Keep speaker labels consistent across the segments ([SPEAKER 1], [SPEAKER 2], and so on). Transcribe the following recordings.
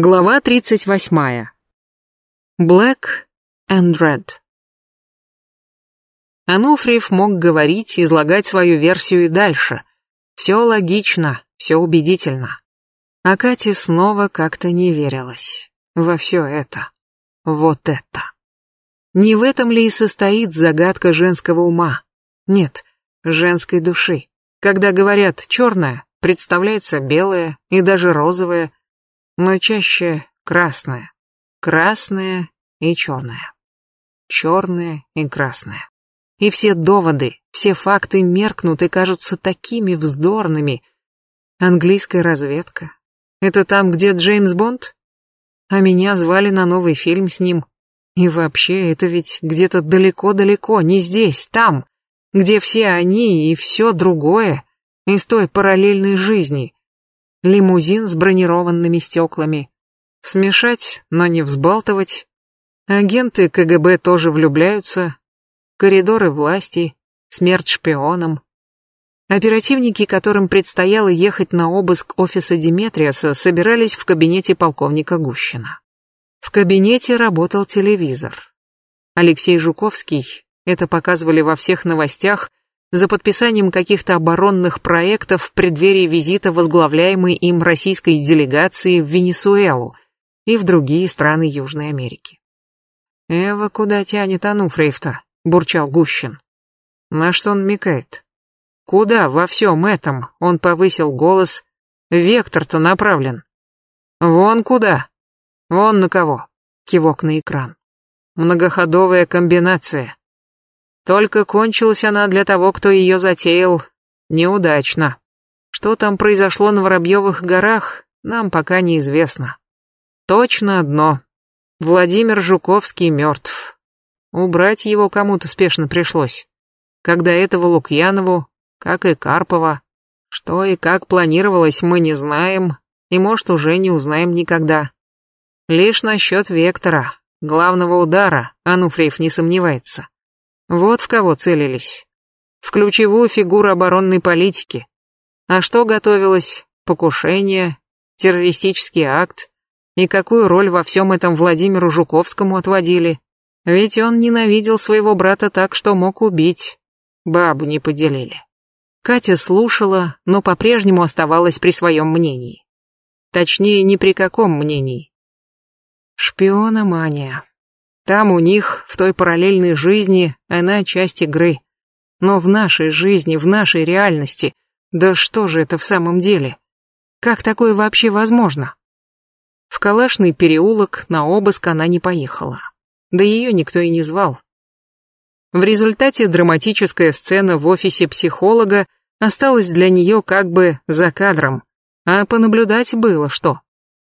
[SPEAKER 1] Глава 38. Black and Red. Ануфриев мог говорить, излагать свою версию и дальше. Все логично, все убедительно. А Кате снова как-то не верилось во все это. Вот это. Не в этом ли и состоит загадка женского ума? Нет, женской души. Когда говорят «черное», представляется белое и даже розовое, но чаще красное. Красное и черное. Черное и красное. И все доводы, все факты меркнут и кажутся такими вздорными. Английская разведка. Это там, где Джеймс Бонд? А меня звали на новый фильм с ним. И вообще, это ведь где-то далеко-далеко, не здесь, там, где все они и все другое из той параллельной жизни, лимузин с бронированными стеклами. Смешать, но не взбалтывать. Агенты КГБ тоже влюбляются. Коридоры власти, смерть шпионам. Оперативники, которым предстояло ехать на обыск офиса Диметриаса, собирались в кабинете полковника Гущина. В кабинете работал телевизор. Алексей Жуковский, это показывали во всех новостях, за подписанием каких-то оборонных проектов в преддверии визита возглавляемой им российской делегации в Венесуэлу и в другие страны Южной Америки. «Эва, куда тянет Ануфриев-то?» — бурчал Гущин. На что он мекает? Куда во всем этом, он повысил голос, вектор-то направлен? Вон куда? Вон на кого? Кивок на экран. Многоходовая комбинация. Только кончилась она для того, кто ее затеял, неудачно. Что там произошло на Воробьевых горах, нам пока неизвестно. Точно одно. Владимир Жуковский мертв. Убрать его кому-то спешно пришлось. Когда этого Лукьянову, как и Карпова. Что и как планировалось, мы не знаем, и, может, уже не узнаем никогда. Лишь насчет Вектора, главного удара, Ануфриев не сомневается. Вот в кого целились. В ключевую фигуру оборонной политики. А что готовилось? Покушение, террористический акт. И какую роль во всем этом Владимиру Жуковскому отводили? Ведь он ненавидел своего брата так, что мог убить. Бабу не поделили. Катя слушала, но по-прежнему оставалась при своем мнении. Точнее, ни при каком мнении. Шпиономания. Там у них, в той параллельной жизни, она часть игры. Но в нашей жизни, в нашей реальности, да что же это в самом деле? Как такое вообще возможно? В Калашный переулок на обыск она не поехала. Да ее никто и не звал. В результате драматическая сцена в офисе психолога осталась для нее как бы за кадром, а понаблюдать было что.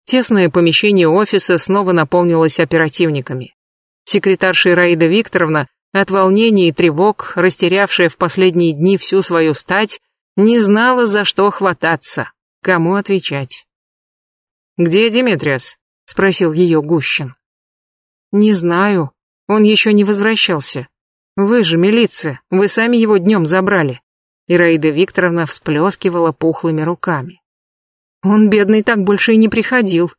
[SPEAKER 1] Тесное помещение офиса снова наполнилось оперативниками. Секретарша Раида Викторовна, от волнения и тревог, растерявшая в последние дни всю свою стать, не знала, за что хвататься, кому отвечать. «Где Диметриас?» — спросил ее Гущин. «Не знаю, он еще не возвращался. Вы же милиция, вы сами его днем забрали». И Раида Викторовна всплескивала пухлыми руками. «Он, бедный, так больше и не приходил.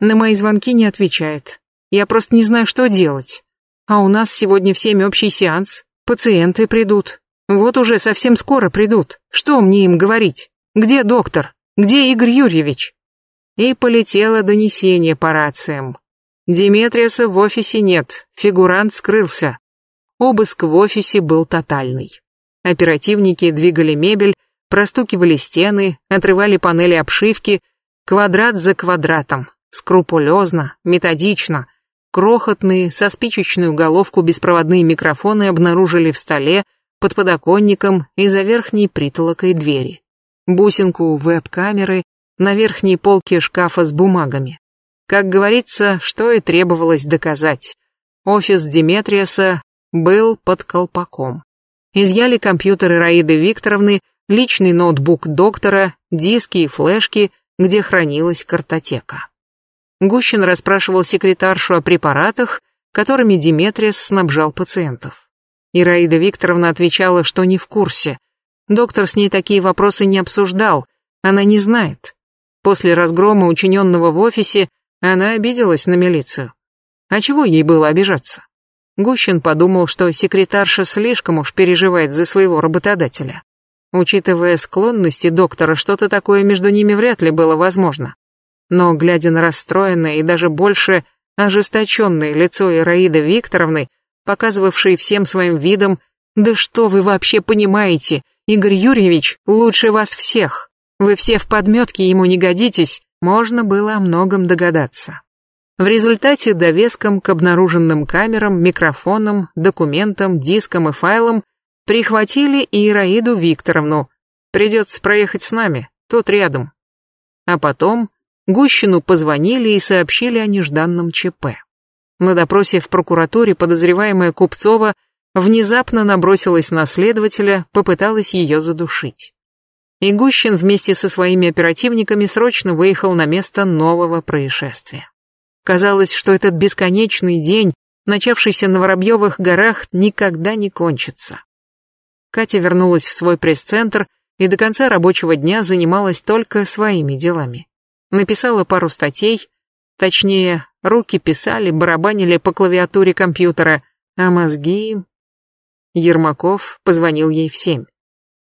[SPEAKER 1] На мои звонки не отвечает. Я просто не знаю, что делать. А у нас сегодня в семь общий сеанс. Пациенты придут. Вот уже совсем скоро придут. Что мне им говорить? Где доктор? Где Игорь Юрьевич? И полетело донесение по рациям. Диметриаса в офисе нет, фигурант скрылся. Обыск в офисе был тотальный. Оперативники двигали мебель, простукивали стены, отрывали панели обшивки, квадрат за квадратом, скрупулезно, методично, Крохотные, со спичечную головку беспроводные микрофоны обнаружили в столе, под подоконником и за верхней притолокой двери. Бусинку веб-камеры на верхней полке шкафа с бумагами. Как говорится, что и требовалось доказать. Офис Диметриаса был под колпаком. Изъяли компьютеры Раиды Викторовны, личный ноутбук доктора, диски и флешки, где хранилась картотека. Гущин расспрашивал секретаршу о препаратах, которыми Диметриас снабжал пациентов. Ираида Викторовна отвечала, что не в курсе. Доктор с ней такие вопросы не обсуждал, она не знает. После разгрома, учиненного в офисе, Она обиделась на милицию. А чего ей было обижаться? Гущин подумал, что секретарша слишком уж переживает за своего работодателя. Учитывая склонности доктора, что-то такое между ними вряд ли было возможно. Но, глядя на расстроенное и даже больше ожесточенное лицо Ираиды Викторовны, показывавшей всем своим видом, «Да что вы вообще понимаете? Игорь Юрьевич лучше вас всех. Вы все в подметке ему не годитесь», можно было о многом догадаться. В результате довеском к обнаруженным камерам, микрофонам, документам, дискам и файлам прихватили и Ираиду Викторовну. Придется проехать с нами, тут рядом. А потом Гущину позвонили и сообщили о нежданном ЧП. На допросе в прокуратуре подозреваемая Купцова внезапно набросилась на следователя, попыталась ее задушить. И Гущин вместе со своими оперативниками срочно выехал на место нового происшествия. Казалось, что этот бесконечный день, начавшийся на Воробьевых горах, никогда не кончится. Катя вернулась в свой пресс-центр и до конца рабочего дня занималась только своими делами. Написала пару статей, точнее, руки писали, барабанили по клавиатуре компьютера, а мозги... Ермаков позвонил ей в семь.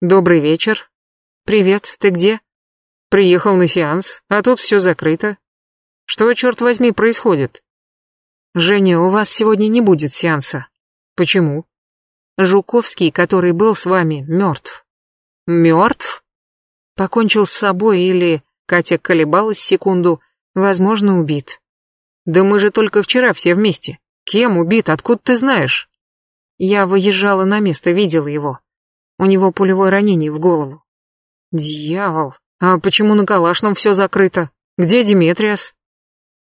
[SPEAKER 1] «Добрый вечер. Привет, ты где?» «Приехал на сеанс, а тут все закрыто. Что, черт возьми, происходит?» «Женя, у вас сегодня не будет сеанса». «Почему?» «Жуковский, который был с вами, мертв». «Мертв?» «Покончил с собой или...» Катя колебалась секунду. «Возможно, убит». «Да мы же только вчера все вместе. Кем убит, откуда ты знаешь?» Я выезжала на место, видела его. У него пулевое ранение в голову. Дьявол, а почему на Калашном все закрыто? Где Диметриас?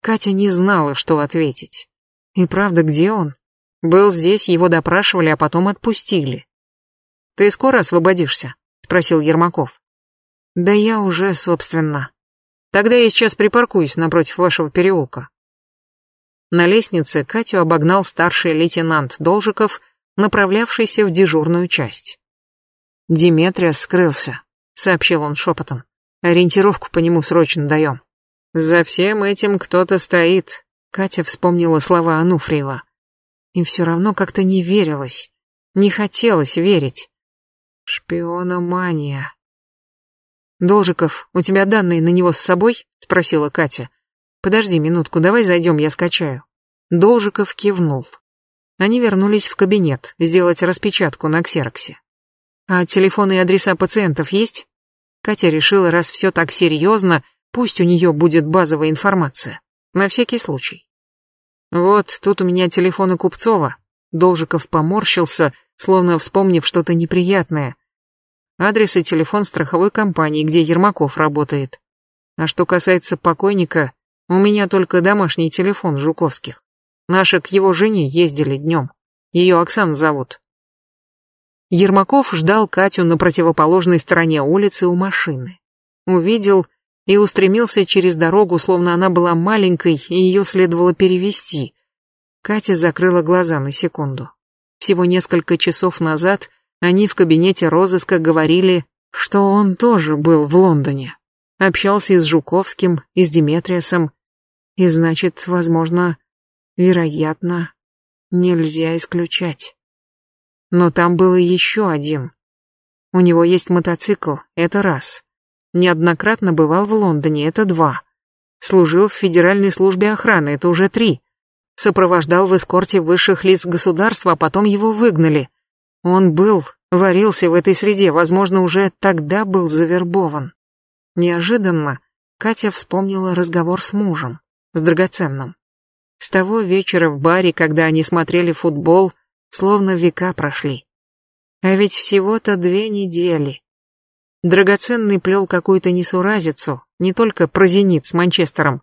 [SPEAKER 1] Катя не знала, что ответить. И правда, где он? Был здесь, его допрашивали, а потом отпустили. Ты скоро освободишься? Спросил Ермаков. Да я уже, собственно. Тогда я сейчас припаркуюсь напротив вашего переулка. На лестнице Катю обогнал старший лейтенант Должиков направлявшийся в дежурную часть. «Диметриас скрылся», — сообщил он шепотом. «Ориентировку по нему срочно даем». «За всем этим кто-то стоит», — Катя вспомнила слова Ануфриева. И все равно как-то не верилось, не хотелось верить. Шпиономания. «Должиков, у тебя данные на него с собой?» — спросила Катя. «Подожди минутку, давай зайдем, я скачаю». Должиков кивнул. Они вернулись в кабинет, сделать распечатку на ксероксе. А телефоны и адреса пациентов есть? Катя решила, раз все так серьезно, пусть у нее будет базовая информация. На всякий случай. Вот, тут у меня телефоны Купцова. Должиков поморщился, словно вспомнив что-то неприятное. Адрес и телефон страховой компании, где Ермаков работает. А что касается покойника, у меня только домашний телефон Жуковских. Наши к его жене ездили днем. Ее Оксана зовут. Ермаков ждал Катю на противоположной стороне улицы у машины. Увидел и устремился через дорогу, словно она была маленькой, и ее следовало перевести. Катя закрыла глаза на секунду. Всего несколько часов назад они в кабинете розыска говорили, что он тоже был в Лондоне. Общался и с Жуковским, и с Диметриасом, и значит, возможно, Вероятно, нельзя исключать. Но там был еще один. У него есть мотоцикл, это раз. Неоднократно бывал в Лондоне, это два. Служил в Федеральной службе охраны, это уже три. Сопровождал в эскорте высших лиц государства, а потом его выгнали. Он был, варился в этой среде, возможно, уже тогда был завербован. Неожиданно Катя вспомнила разговор с мужем, с драгоценным. С того вечера в баре, когда они смотрели футбол, словно века прошли. А ведь всего-то две недели. Драгоценный плел какую-то несуразицу, не только про «Зенит» с Манчестером,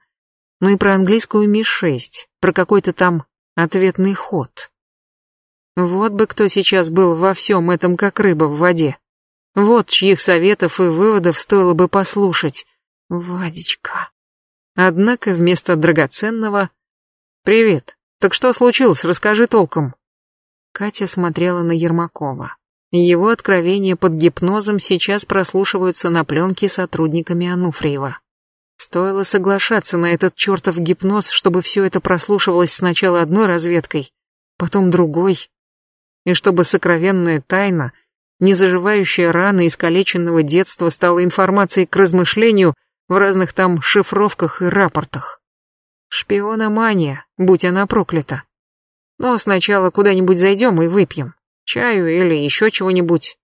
[SPEAKER 1] но и про английскую Ми-6, про какой-то там ответный ход. Вот бы кто сейчас был во всем этом как рыба в воде. Вот чьих советов и выводов стоило бы послушать. Вадечка. Однако вместо драгоценного «Привет. Так что случилось? Расскажи толком». Катя смотрела на Ермакова. Его откровения под гипнозом сейчас прослушиваются на пленке сотрудниками Ануфриева. Стоило соглашаться на этот чертов гипноз, чтобы все это прослушивалось сначала одной разведкой, потом другой, и чтобы сокровенная тайна, незаживающая рана искалеченного детства стала информацией к размышлению в разных там шифровках и рапортах. Шпиономания, будь она проклята. Но сначала куда-нибудь зайдем и выпьем. Чаю или еще чего-нибудь.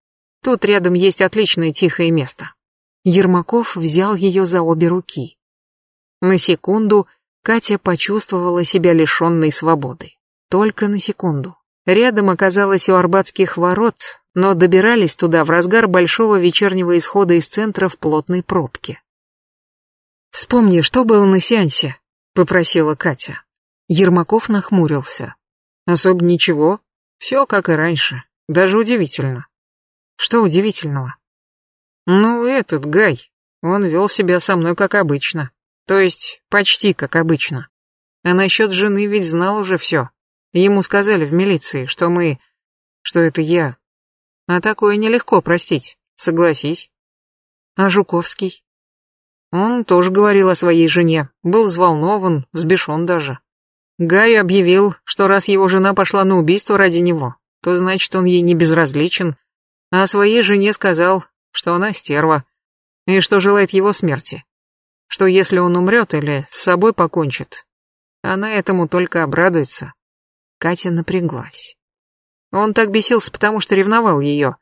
[SPEAKER 1] Тут рядом есть отличное тихое место. Ермаков взял ее за обе руки. На секунду Катя почувствовала себя лишенной свободы. Только на секунду. Рядом оказалось у Арбатских ворот, но добирались туда в разгар большого вечернего исхода из центра в плотной пробке. «Вспомни, что было на сеансе», — попросила Катя. Ермаков нахмурился. «Особо ничего. Все как и раньше. Даже удивительно». «Что удивительного?» «Ну, этот Гай. Он вел себя со мной как обычно. То есть, почти как обычно. А насчет жены ведь знал уже все. Ему сказали в милиции, что мы... что это я. А такое нелегко простить, согласись. А Жуковский? Он тоже говорил о своей жене, был взволнован, взбешен даже. Гай объявил, что раз его жена пошла на убийство ради него, то значит он ей не безразличен, а своей жене сказал, что она стерва, и что желает его смерти, что если он умрет или с собой покончит, она этому только обрадуется. Катя напряглась. Он так бесился, потому что ревновал ее.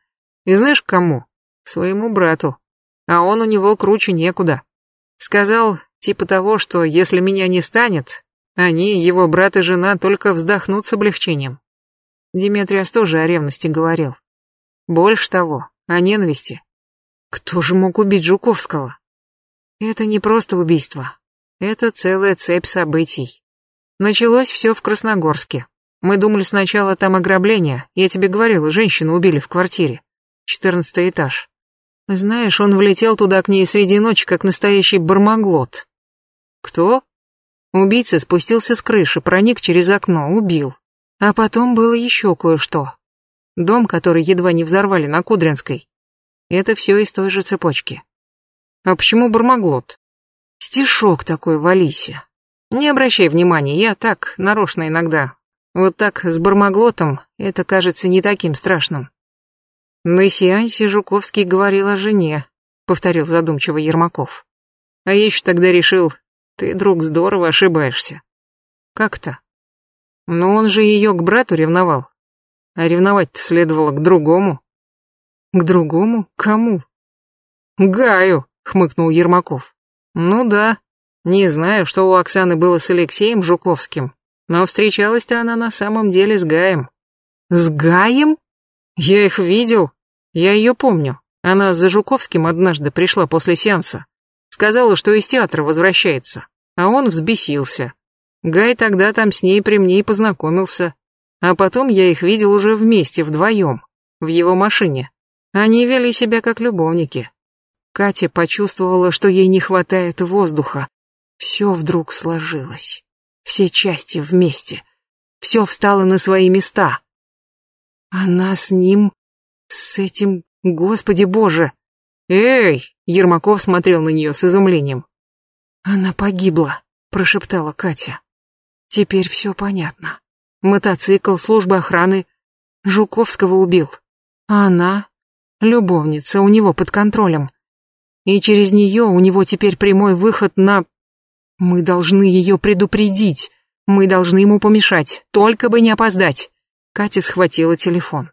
[SPEAKER 1] И знаешь к кому? К своему брату. А он у него круче некуда. Сказал, типа того, что если меня не станет, они, его брат и жена, только вздохнут с облегчением. Диметриас тоже о ревности говорил. Больше того, о ненависти. Кто же мог убить Жуковского? Это не просто убийство. Это целая цепь событий. Началось все в Красногорске. Мы думали сначала там ограбление. Я тебе говорила, женщину убили в квартире. Четырнадцатый этаж. Знаешь, он влетел туда к ней среди ночи, как настоящий бармаглот. Кто? Убийца спустился с крыши, проник через окно, убил. А потом было еще кое-что. Дом, который едва не взорвали на Кудринской. Это все из той же цепочки. А почему бармаглот? Стишок такой в Алисе. Не обращай внимания, я так, нарочно иногда. Вот так, с бармаглотом, это кажется не таким страшным. На сеансе Жуковский говорил о жене, повторил задумчиво Ермаков. А я еще тогда решил, ты, друг, здорово ошибаешься. Как-то? Но он же ее к брату ревновал. А ревновать-то следовало к другому. К другому? Кому? Гаю, хмыкнул Ермаков. Ну да. Не знаю, что у Оксаны было с Алексеем Жуковским, но встречалась-то она на самом деле с Гаем. С Гаем? Я их видел. Я ее помню. Она за Жуковским однажды пришла после сеанса. Сказала, что из театра возвращается. А он взбесился. Гай тогда там с ней при мне и познакомился. А потом я их видел уже вместе, вдвоем, в его машине. Они вели себя как любовники. Катя почувствовала, что ей не хватает воздуха. Все вдруг сложилось. Все части вместе. Все встало на свои места. Она с ним, с этим, господи боже. Эй! Ермаков смотрел на нее с изумлением. Она погибла, прошептала Катя. Теперь все понятно. Мотоцикл, служба охраны. Жуковского убил. А она любовница у него под контролем. И через нее у него теперь прямой выход на... Мы должны ее предупредить. Мы должны ему помешать, только бы не опоздать. Катя схватила телефон.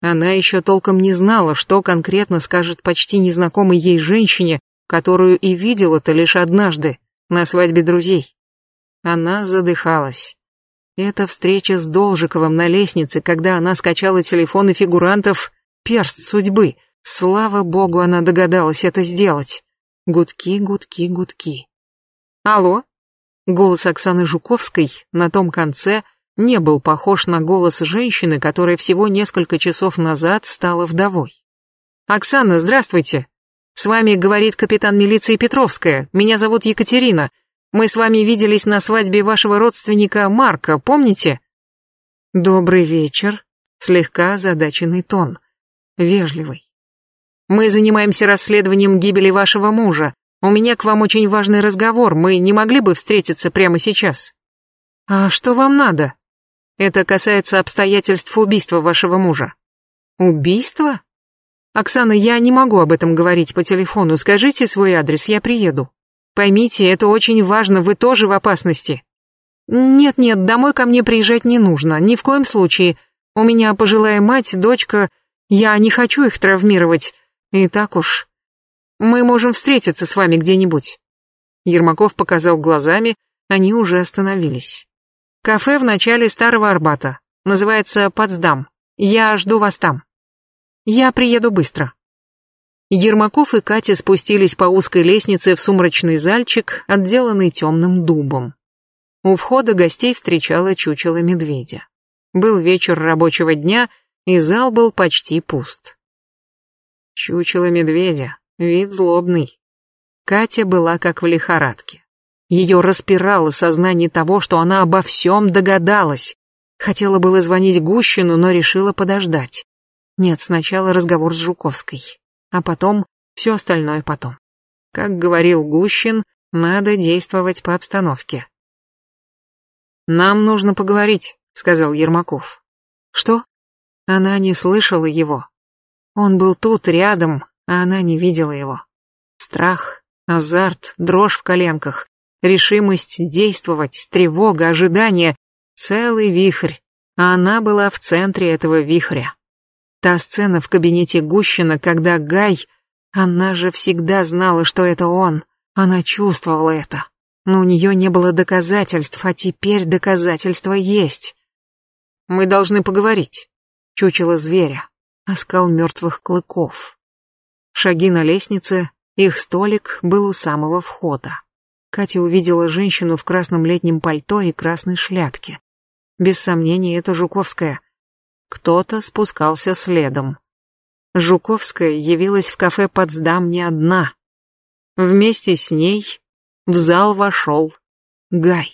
[SPEAKER 1] Она еще толком не знала, что конкретно скажет почти незнакомой ей женщине, которую и видела-то лишь однажды, на свадьбе друзей. Она задыхалась. Эта встреча с Должиковым на лестнице, когда она скачала телефоны фигурантов, перст судьбы. Слава богу, она догадалась это сделать. Гудки, гудки, гудки. Алло? Голос Оксаны Жуковской на том конце не был похож на голос женщины, которая всего несколько часов назад стала вдовой. «Оксана, здравствуйте. С вами говорит капитан милиции Петровская. Меня зовут Екатерина. Мы с вами виделись на свадьбе вашего родственника Марка, помните?» «Добрый вечер», слегка озадаченный тон вежливый. Мы занимаемся расследованием гибели вашего мужа. У меня к вам очень важный разговор, мы не могли бы встретиться прямо сейчас. А что вам надо? Это касается обстоятельств убийства вашего мужа. Убийство? Оксана, я не могу об этом говорить по телефону. Скажите свой адрес, я приеду. Поймите, это очень важно, вы тоже в опасности. Нет-нет, домой ко мне приезжать не нужно, ни в коем случае. У меня пожилая мать, дочка, я не хочу их травмировать. И так уж. Мы можем встретиться с вами где-нибудь. Ермаков показал глазами, они уже остановились. Кафе в начале Старого Арбата. Называется Потсдам. Я жду вас там. Я приеду быстро. Ермаков и Катя спустились по узкой лестнице в сумрачный зальчик, отделанный темным дубом. У входа гостей встречала чучело медведя. Был вечер рабочего дня, и зал был почти пуст. Чучело медведя, вид злобный. Катя была как в лихорадке. Ее распирало сознание того, что она обо всем догадалась. Хотела было звонить Гущину, но решила подождать. Нет, сначала разговор с Жуковской а потом все остальное потом. Как говорил Гущин, надо действовать по обстановке. «Нам нужно поговорить», — сказал Ермаков. «Что?» Она не слышала его. Он был тут, рядом, а она не видела его. Страх, азарт, дрожь в коленках, решимость действовать, тревога, ожидание — целый вихрь, а она была в центре этого вихря. Та сцена в кабинете Гущина, когда Гай... Она же всегда знала, что это он. Она чувствовала это. Но у нее не было доказательств, а теперь доказательства есть. Мы должны поговорить. Чучело зверя. Оскал мертвых клыков. Шаги на лестнице, их столик был у самого входа. Катя увидела женщину в красном летнем пальто и красной шляпке. Без сомнения, это Жуковская — кто-то спускался следом. Жуковская явилась в кафе «Потсдам» не одна. Вместе с ней в зал вошел Гай.